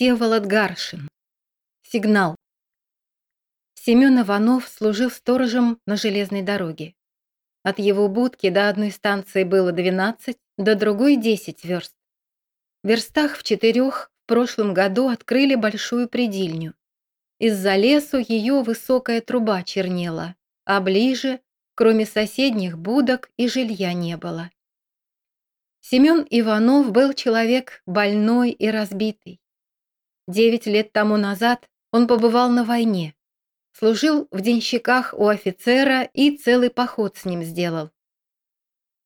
Всеволод Гаршин. Сигнал. Семен Иванов служил сторожем на железной дороге. От его будки до одной станции было 12, до другой 10 верст. В верстах в четырех в прошлом году открыли большую предильню. Из-за лесу ее высокая труба чернела, а ближе, кроме соседних будок, и жилья не было. Семен Иванов был человек больной и разбитый. Девять лет тому назад он побывал на войне, служил в денщиках у офицера и целый поход с ним сделал.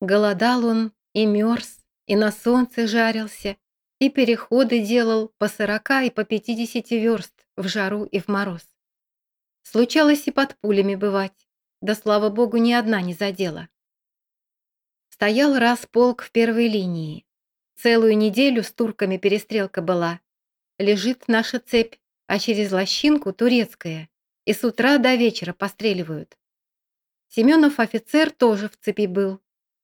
Голодал он и мерз, и на солнце жарился, и переходы делал по сорока и по пятидесяти верст в жару и в мороз. Случалось и под пулями бывать, да, слава богу, ни одна не задела. Стоял раз полк в первой линии. Целую неделю с турками перестрелка была. Лежит наша цепь, а через лощинку турецкая. И с утра до вечера постреливают. Семенов офицер тоже в цепи был.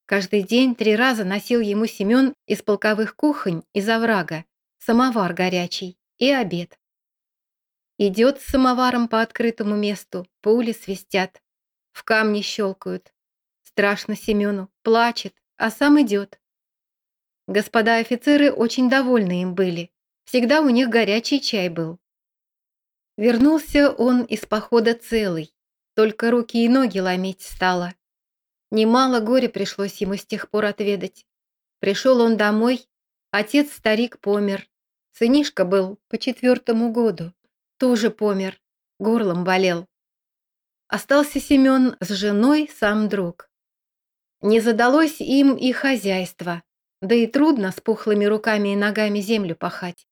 Каждый день три раза носил ему Семен из полковых кухонь из оврага, самовар горячий и обед. Идет с самоваром по открытому месту, пули свистят, в камни щелкают, Страшно Семену, плачет, а сам идет. Господа офицеры очень довольны им были. Всегда у них горячий чай был. Вернулся он из похода целый, только руки и ноги ломить стало. Немало горя пришлось ему с тех пор отведать. Пришел он домой, отец-старик помер. Сынишка был по четвертому году, тоже помер, горлом болел. Остался Семен с женой, сам друг. Не задалось им и хозяйство, да и трудно с пухлыми руками и ногами землю пахать.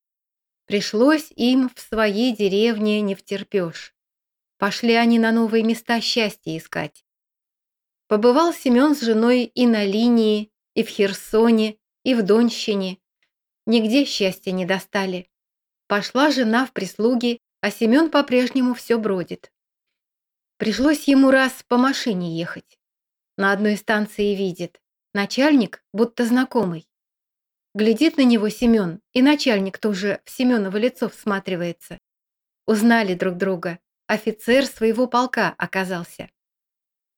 Пришлось им в своей деревне не втерпешь. Пошли они на новые места счастья искать. Побывал Семен с женой и на линии, и в Херсоне, и в Донщине. Нигде счастья не достали. Пошла жена в прислуги, а Семен по-прежнему все бродит. Пришлось ему раз по машине ехать на одной станции видит. Начальник, будто знакомый. Глядит на него Семен, и начальник тоже в Семеново лицо всматривается. Узнали друг друга. Офицер своего полка оказался.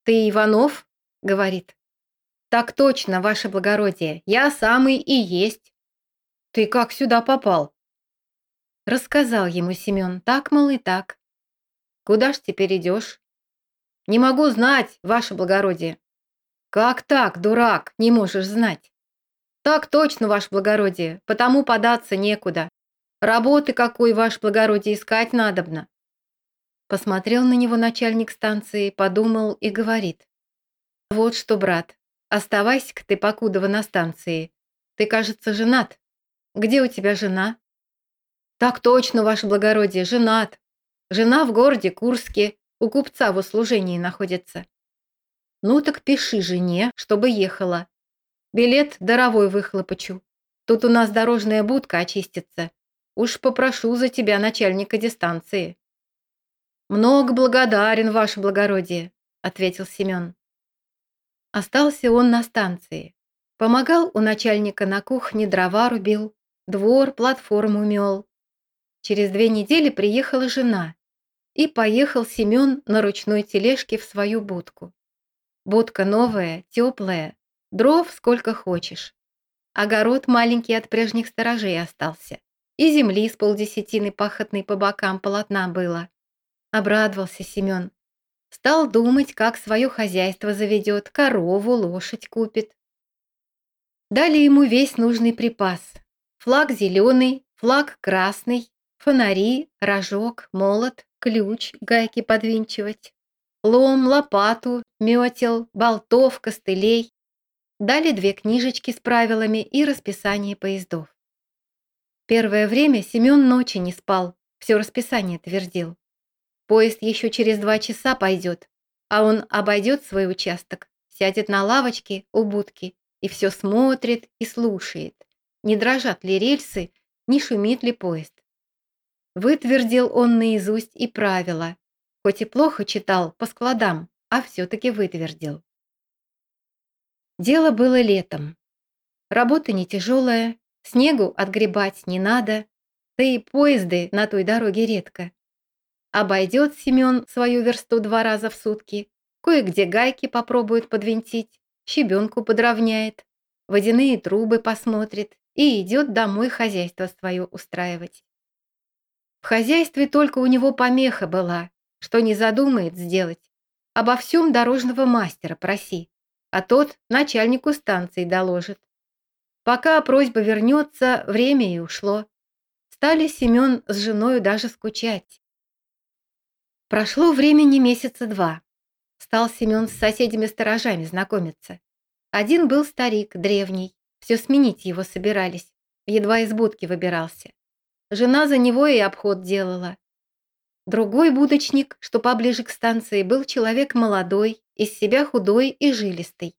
«Ты Иванов?» — говорит. «Так точно, ваше благородие, я самый и есть». «Ты как сюда попал?» Рассказал ему Семен, так, мол, и так. «Куда ж теперь идешь?» «Не могу знать, ваше благородие». «Как так, дурак, не можешь знать?» «Так точно, ваше благородие, потому податься некуда. Работы какой, ваше благородие, искать надобно». Посмотрел на него начальник станции, подумал и говорит. «Вот что, брат, оставайся-ка ты покудова на станции. Ты, кажется, женат. Где у тебя жена?» «Так точно, ваше благородие, женат. Жена в городе Курске, у купца в услужении находится. Ну так пиши жене, чтобы ехала. Билет даровой выхлопочу. Тут у нас дорожная будка очистится. Уж попрошу за тебя начальника дистанции. Много благодарен, ваше благородие, ответил Семен. Остался он на станции. Помогал у начальника на кухне, дрова рубил, двор, платформу мел. Через две недели приехала жена, и поехал Семен на ручной тележке в свою будку. Будка новая, теплая, дров сколько хочешь. Огород маленький от прежних сторожей остался. И земли с полдесятины пахотной по бокам полотна было. Обрадовался Семен. Стал думать, как свое хозяйство заведет, корову, лошадь купит. Дали ему весь нужный припас. Флаг зеленый, флаг красный, фонари, рожок, молот, ключ, гайки подвинчивать лом, лопату, метел, болтов, костылей. Дали две книжечки с правилами и расписание поездов. Первое время Семен ночи не спал, все расписание твердил. Поезд еще через два часа пойдет, а он обойдет свой участок, сядет на лавочке у будки и все смотрит и слушает, не дрожат ли рельсы, не шумит ли поезд. Вытвердил он наизусть и правила, Хоть и плохо читал по складам, а все-таки вытвердил. Дело было летом. Работа не тяжелая, снегу отгребать не надо, да и поезды на той дороге редко. Обойдет Семен свою версту два раза в сутки, кое-где гайки попробует подвинтить, щебенку подровняет, водяные трубы посмотрит и идет домой хозяйство свое устраивать. В хозяйстве только у него помеха была, что не задумает сделать. Обо всем дорожного мастера проси, а тот начальнику станции доложит. Пока просьба вернется, время и ушло. Стали Семен с женою даже скучать. Прошло времени месяца два. Стал Семен с соседями-сторожами знакомиться. Один был старик, древний, все сменить его собирались, едва из будки выбирался. Жена за него и обход делала. Другой будочник, что поближе к станции, был человек молодой, из себя худой и жилистый.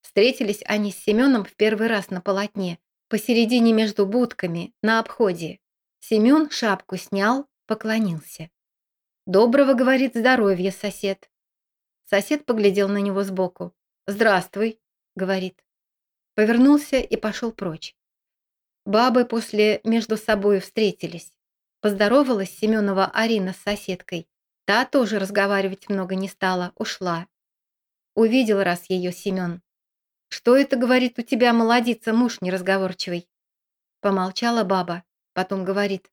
Встретились они с Семеном в первый раз на полотне, посередине между будками, на обходе. Семен шапку снял, поклонился. «Доброго, — говорит, — здоровья, сосед». Сосед поглядел на него сбоку. «Здравствуй», — говорит. Повернулся и пошел прочь. Бабы после между собой встретились. Поздоровалась Семенова Арина с соседкой. Та тоже разговаривать много не стала, ушла. Увидел раз ее Семен. «Что это, — говорит, — у тебя, молодица, муж неразговорчивый?» Помолчала баба, потом говорит.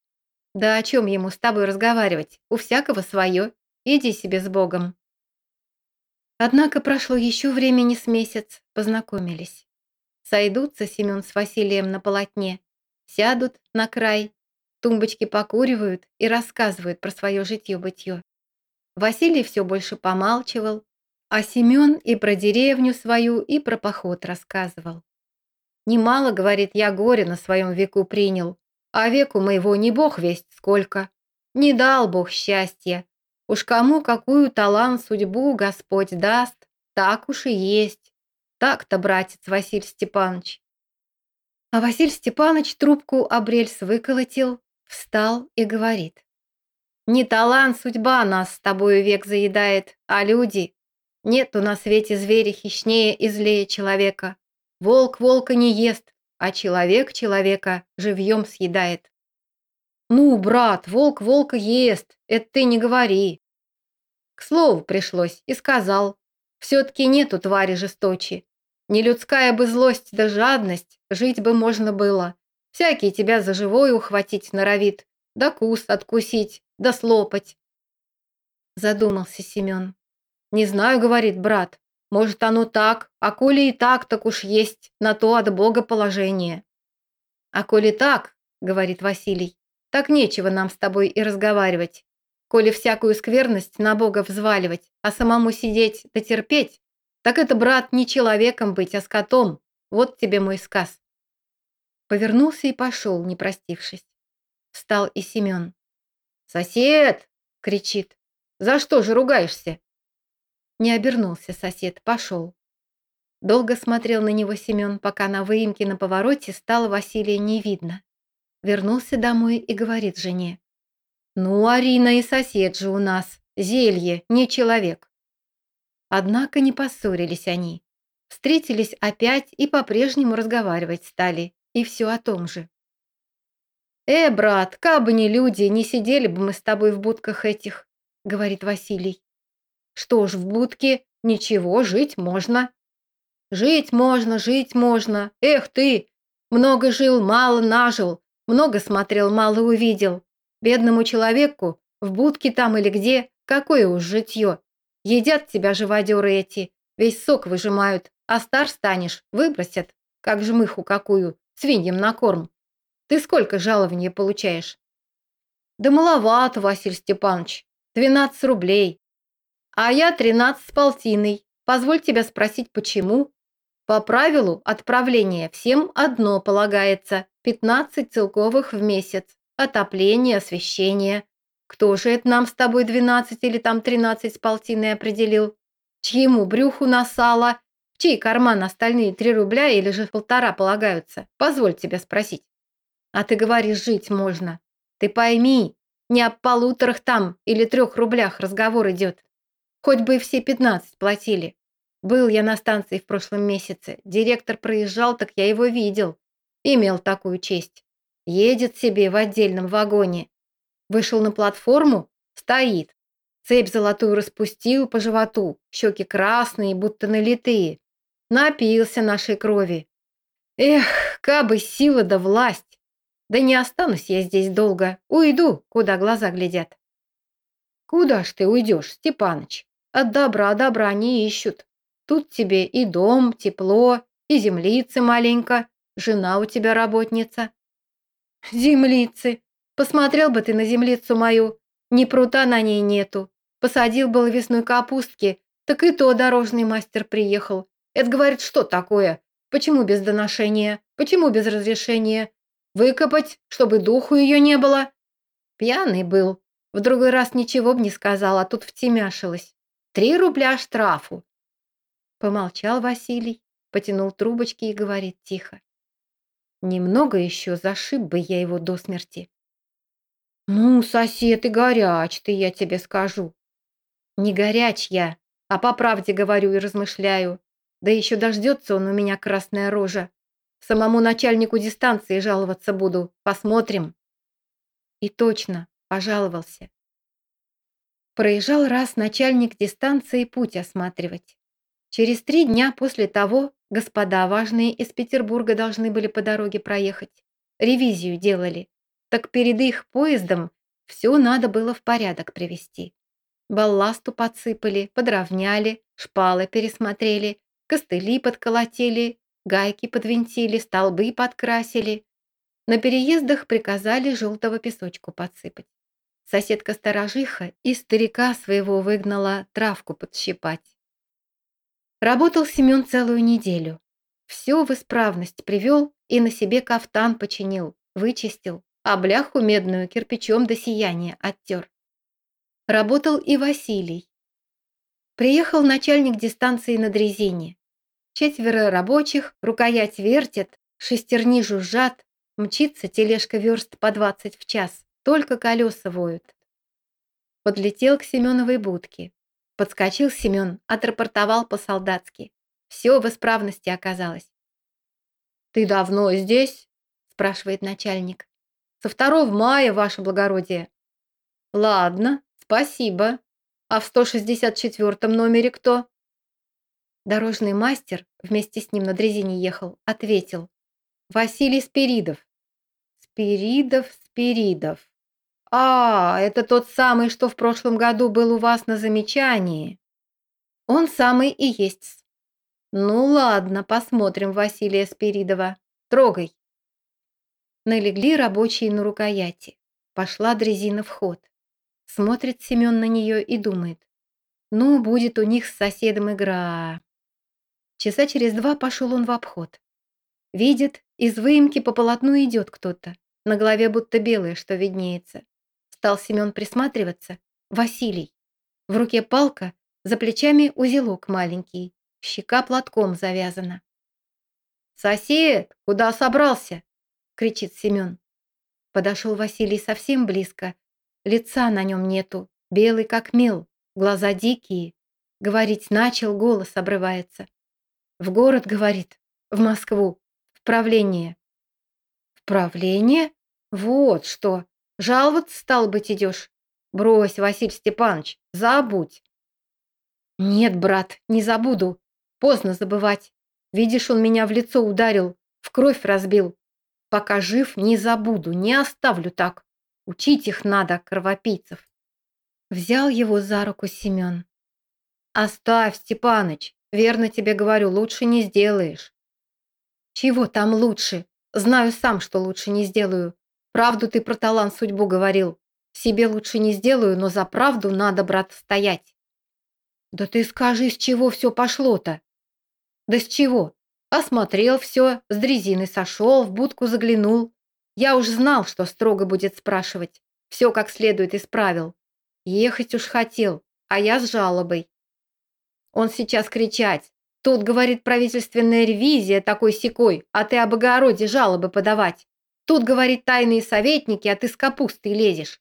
«Да о чем ему с тобой разговаривать? У всякого свое. Иди себе с Богом». Однако прошло еще времени с месяц, познакомились. Сойдутся Семен с Василием на полотне, сядут на край, тумбочки покуривают и рассказывают про свое житье-бытье. Василий все больше помалчивал, а Семен и про деревню свою, и про поход рассказывал. «Немало, — говорит, — я горе на своем веку принял, а веку моего не бог весть сколько. Не дал бог счастья. Уж кому какую талант судьбу Господь даст, так уж и есть. Так-то, братец Василий Степанович. А Василий Степанович трубку об рельс выколотил, встал и говорит. Не талант, судьба нас с тобою век заедает, а люди. Нету на свете зверя хищнее и злее человека. Волк волка не ест, а человек человека живьем съедает. Ну, брат, волк волка ест, это ты не говори. К слову пришлось и сказал. Все-таки нету твари жесточи. Не людская бы злость да жадность, жить бы можно было. Всякий тебя за живое ухватить норовит, да кус откусить, да слопать. Задумался Семен. Не знаю, говорит брат, может оно так, а коли и так, так уж есть на то от Бога положение. А коли так, говорит Василий, так нечего нам с тобой и разговаривать. Коли всякую скверность на Бога взваливать, а самому сидеть да терпеть, так это, брат, не человеком быть, а скотом. Вот тебе мой сказ. Повернулся и пошел, не простившись. Встал и Семен. «Сосед!» — кричит. «За что же ругаешься?» Не обернулся сосед, пошел. Долго смотрел на него Семен, пока на выемке на повороте стало Василия не видно. Вернулся домой и говорит жене. «Ну, Арина и сосед же у нас. Зелье, не человек. Однако не поссорились они. Встретились опять и по-прежнему разговаривать стали. И все о том же. «Э, брат, кабы не люди, не сидели бы мы с тобой в будках этих», — говорит Василий. «Что ж, в будке ничего, жить можно». «Жить можно, жить можно. Эх ты! Много жил, мало нажил, много смотрел, мало увидел. Бедному человеку в будке там или где, какое уж житье. Едят тебя живодеры эти, весь сок выжимают, а стар станешь, выбросят, как жмыху какую, свиньям на корм. Ты сколько жалования получаешь? Да маловато, Василий Степанович, 12 рублей. А я 13 с полтиной. Позволь тебя спросить, почему? По правилу отправления всем одно полагается, 15 целковых в месяц. Отопление, освещение. Кто же это нам с тобой двенадцать или там тринадцать с полтиной определил? Чьему брюху насало? В чей карман остальные три рубля или же полтора полагаются? Позволь тебя спросить. А ты говоришь, жить можно. Ты пойми, не о полуторах там или трех рублях разговор идет. Хоть бы и все пятнадцать платили. Был я на станции в прошлом месяце. Директор проезжал, так я его видел. Имел такую честь. Едет себе в отдельном вагоне. Вышел на платформу, стоит. Цепь золотую распустил по животу, щеки красные, будто налитые. Напился нашей крови. Эх, кабы сила да власть. Да не останусь я здесь долго. Уйду, куда глаза глядят. Куда ж ты уйдешь, Степаныч? От добра добра не ищут. Тут тебе и дом, тепло, и землицы маленько. Жена у тебя работница. Землицы. Посмотрел бы ты на землицу мою. Ни прута на ней нету. Посадил был весной капустки, так и то дорожный мастер приехал. Это говорит, что такое? Почему без доношения? Почему без разрешения? Выкопать, чтобы духу ее не было? Пьяный был. В другой раз ничего б не сказал, а тут втемяшилась. Три рубля штрафу. Помолчал Василий, потянул трубочки и говорит тихо. Немного еще зашиб бы я его до смерти. Ну, сосед и горяч ты, я тебе скажу. Не горяч я, а по правде говорю и размышляю. Да еще дождется он у меня красная рожа. Самому начальнику дистанции жаловаться буду. Посмотрим. И точно, пожаловался. Проезжал раз начальник дистанции путь осматривать. Через три дня после того господа важные из Петербурга должны были по дороге проехать. Ревизию делали. Так перед их поездом все надо было в порядок привести. Балласту подсыпали, подровняли, шпалы пересмотрели, костыли подколотили, гайки подвинтили, столбы подкрасили. На переездах приказали желтого песочку подсыпать. Соседка-сторожиха и старика своего выгнала травку подщипать. Работал Семен целую неделю. Все в исправность привел и на себе кафтан починил, вычистил, а бляху медную кирпичом до сияния оттер. Работал и Василий. Приехал начальник дистанции на дрезине. Четверо рабочих, рукоять вертят, шестерни жужжат, мчится тележка верст по двадцать в час, только колеса воют. Подлетел к Семеновой будке. Подскочил Семен, отрапортовал по-солдатски. Все в исправности оказалось. «Ты давно здесь?» – спрашивает начальник. «Со 2 мая, ваше благородие». «Ладно, спасибо. А в 164-м номере кто?» Дорожный мастер, вместе с ним на дрезине ехал, ответил. «Василий Спиридов». «Спиридов, Спиридов. А, это тот самый, что в прошлом году был у вас на замечании». «Он самый и есть». «Ну ладно, посмотрим Василия Спиридова. Трогай». Налегли рабочие на рукояти. Пошла дрезина в ход. Смотрит Семен на нее и думает. Ну, будет у них с соседом игра. Часа через два пошел он в обход. Видит, из выемки по полотну идет кто-то. На голове будто белое, что виднеется. Стал Семен присматриваться. Василий. В руке палка, за плечами узелок маленький. Щека платком завязана. «Сосед, куда собрался?» — кричит Семен. Подошел Василий совсем близко. Лица на нем нету, белый как мел, глаза дикие. Говорить начал, голос обрывается. В город, говорит, в Москву, в правление. В правление? Вот что. Жаловаться, стал быть, идешь? Брось, Василий Степанович, забудь. Нет, брат, не забуду. Поздно забывать. Видишь, он меня в лицо ударил, в кровь разбил. Пока жив, не забуду, не оставлю так. Учить их надо, кровопийцев. Взял его за руку Семен. Оставь, Степаныч, Верно тебе говорю, лучше не сделаешь. Чего там лучше? Знаю сам, что лучше не сделаю. Правду ты про талант судьбу говорил. Себе лучше не сделаю, но за правду надо, брат, стоять. Да ты скажи, с чего все пошло-то? Да с чего? Осмотрел все, с дрезины сошел, в будку заглянул. Я уж знал, что строго будет спрашивать. Все как следует исправил. Ехать уж хотел, а я с жалобой. Он сейчас кричать. Тут, говорит, правительственная ревизия такой-сякой, а ты об огороде жалобы подавать. Тут, говорит, тайные советники, а ты с капустой лезешь.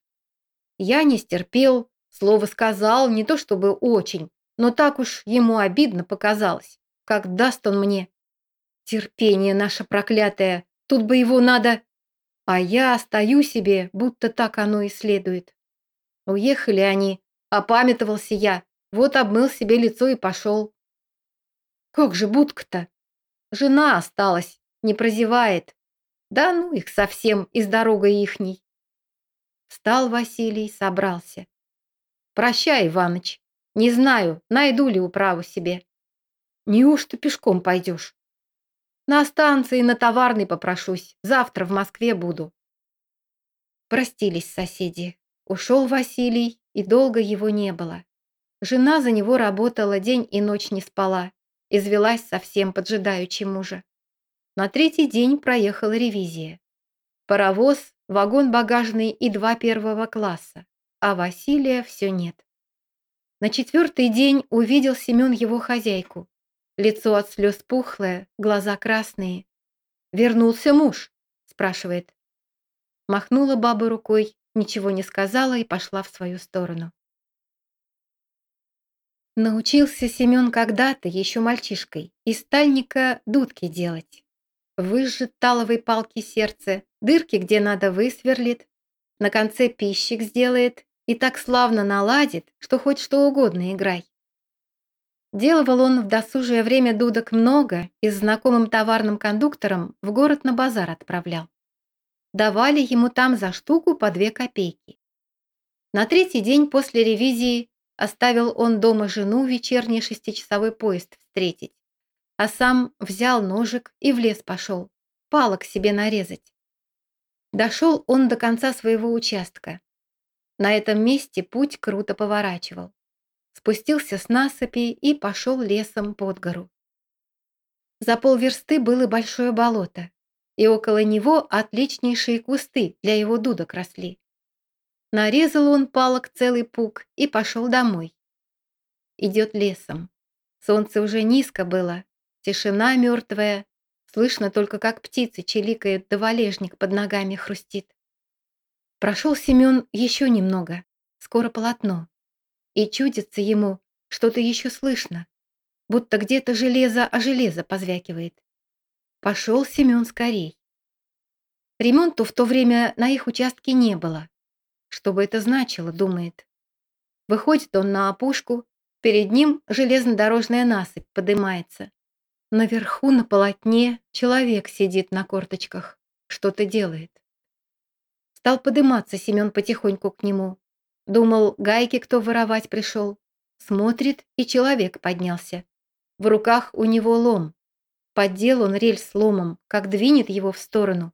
Я не стерпел, слово сказал, не то чтобы очень, но так уж ему обидно показалось. Как даст он мне. Терпение наше проклятое, тут бы его надо... А я стою себе, будто так оно и следует. Уехали они, опамятовался я, вот обмыл себе лицо и пошел. Как же будка-то? Жена осталась, не прозевает. Да ну их совсем из дорогой ихней. Встал Василий, собрался. Прощай, Иваныч. Не знаю, найду ли управу себе. Неужто пешком пойдешь? На станции на товарный попрошусь. Завтра в Москве буду. Простились соседи. Ушел Василий, и долго его не было. Жена за него работала, день и ночь не спала. Извелась совсем, поджидаючи мужа. На третий день проехала ревизия. Паровоз, вагон багажный и два первого класса. А Василия все нет. На четвертый день увидел Семен его хозяйку. Лицо от слез пухлое, глаза красные. «Вернулся муж?» – спрашивает. Махнула баба рукой, ничего не сказала и пошла в свою сторону. Научился Семен когда-то, еще мальчишкой, из стальника дудки делать. Выжжет таловой палки сердце, дырки, где надо, высверлит, на конце пищик сделает и так славно наладит, что хоть что угодно играй. Делал он в досужее время дудок много и с знакомым товарным кондуктором в город на базар отправлял. Давали ему там за штуку по две копейки. На третий день после ревизии оставил он дома жену вечерний шестичасовой поезд встретить, а сам взял ножик и в лес пошел, палок себе нарезать. Дошел он до конца своего участка. На этом месте путь круто поворачивал спустился с насыпи и пошел лесом под гору. За полверсты было большое болото, и около него отличнейшие кусты для его дудок росли. Нарезал он палок целый пук и пошел домой. Идет лесом. Солнце уже низко было, тишина мертвая, слышно только, как птицы чиликают, да валежник под ногами хрустит. Прошел Семен еще немного, скоро полотно и чудится ему, что-то еще слышно, будто где-то железо о железо позвякивает. Пошел Семен скорей. Ремонту в то время на их участке не было. Что бы это значило, думает. Выходит он на опушку, перед ним железнодорожная насыпь подымается. Наверху на полотне человек сидит на корточках, что-то делает. Стал подниматься Семен потихоньку к нему. Думал, гайки кто воровать пришел. Смотрит, и человек поднялся. В руках у него лом. Поддел он рельс ломом, как двинет его в сторону.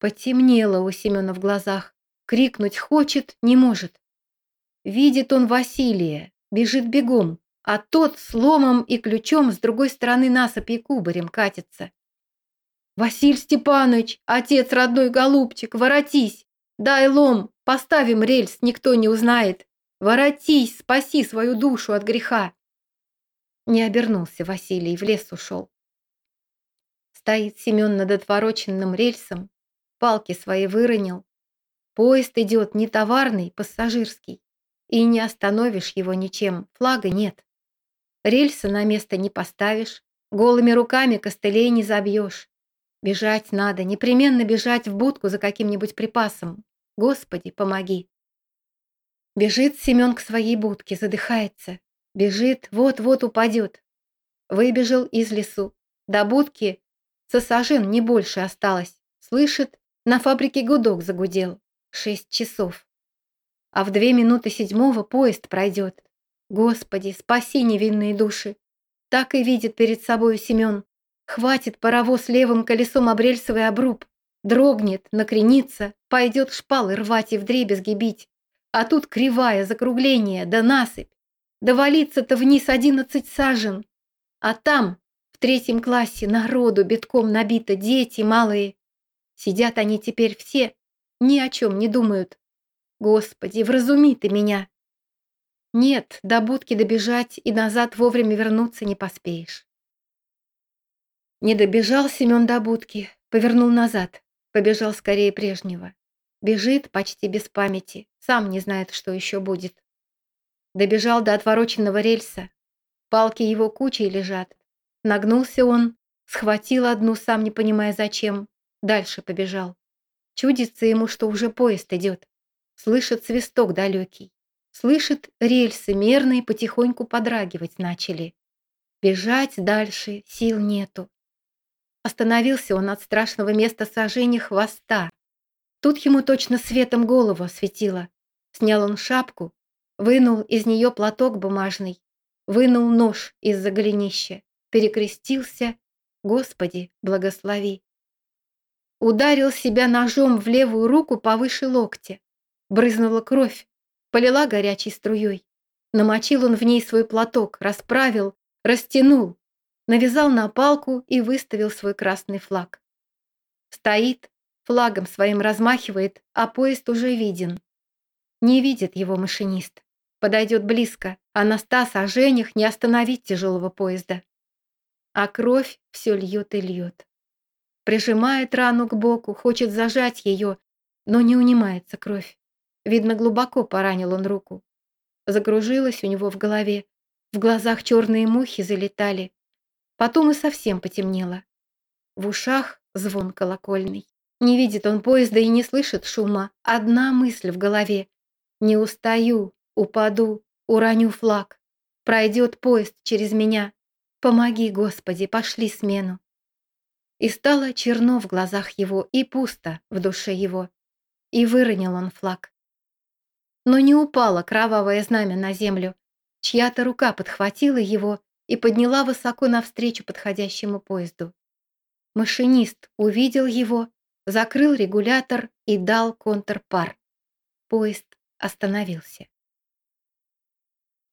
Потемнело у Семена в глазах. Крикнуть хочет, не может. Видит он Василия, бежит бегом, а тот с ломом и ключом с другой стороны насыпи кубарем катится. «Василь Степанович, отец родной голубчик, воротись! Дай лом, поставим рельс, никто не узнает. Воротись, спаси свою душу от греха. Не обернулся Василий, в лес ушел. Стоит Семен над отвороченным рельсом, палки свои выронил. Поезд идет не товарный, пассажирский. И не остановишь его ничем, флага нет. Рельса на место не поставишь, голыми руками костылей не забьешь. Бежать надо, непременно бежать в будку за каким-нибудь припасом. Господи, помоги. Бежит Семен к своей будке, задыхается. Бежит, вот-вот упадет. Выбежал из лесу. До будки сосажен не больше осталось. Слышит, на фабрике гудок загудел. Шесть часов. А в две минуты седьмого поезд пройдет. Господи, спаси невинные души. Так и видит перед собой Семен. Хватит паровоз левым колесом об рельсовый обруб. Дрогнет, накренится, пойдет шпалы рвать и вдребезги бить. А тут кривая, закругление, да насыпь. Да валиться-то вниз одиннадцать сажен. А там, в третьем классе, народу битком набито, дети малые. Сидят они теперь все, ни о чем не думают. Господи, вразуми ты меня. Нет, до будки добежать и назад вовремя вернуться не поспеешь. Не добежал Семен до будки, повернул назад. Побежал скорее прежнего. Бежит почти без памяти, сам не знает, что еще будет. Добежал до отвороченного рельса. Палки его кучей лежат. Нагнулся он, схватил одну, сам не понимая зачем. Дальше побежал. Чудится ему, что уже поезд идет. Слышит свисток далекий. Слышит, рельсы мерные потихоньку подрагивать начали. Бежать дальше сил нету. Остановился он от страшного места сожжения хвоста. Тут ему точно светом голову осветило. Снял он шапку, вынул из нее платок бумажный, вынул нож из-за голенища, перекрестился «Господи, благослови». Ударил себя ножом в левую руку повыше локтя. Брызнула кровь, полила горячей струей. Намочил он в ней свой платок, расправил, растянул, навязал на палку и выставил свой красный флаг. Стоит, флагом своим размахивает, а поезд уже виден. Не видит его машинист. Подойдет близко, а на ста сожжениях не остановить тяжелого поезда. А кровь все льет и льет. Прижимает рану к боку, хочет зажать ее, но не унимается кровь. Видно, глубоко поранил он руку. Закружилась у него в голове, в глазах черные мухи залетали. Потом и совсем потемнело. В ушах звон колокольный. Не видит он поезда и не слышит шума. Одна мысль в голове. Не устаю, упаду, уроню флаг. Пройдет поезд через меня. Помоги, Господи, пошли смену. И стало черно в глазах его и пусто в душе его. И выронил он флаг. Но не упало кровавое знамя на землю. Чья-то рука подхватила его и подняла высоко навстречу подходящему поезду. Машинист увидел его, закрыл регулятор и дал контрпар. Поезд остановился.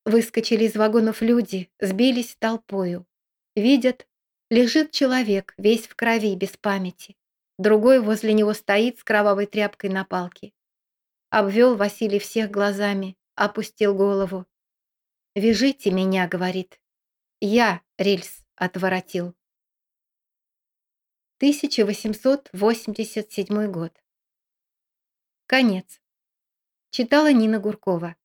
Выскочили из вагонов люди, сбились толпою. Видят, Лежит человек, весь в крови, без памяти. Другой возле него стоит с кровавой тряпкой на палке. Обвел Василий всех глазами, опустил голову. «Вяжите меня», — говорит. «Я рельс отворотил». 1887 год. Конец. Читала Нина Гуркова.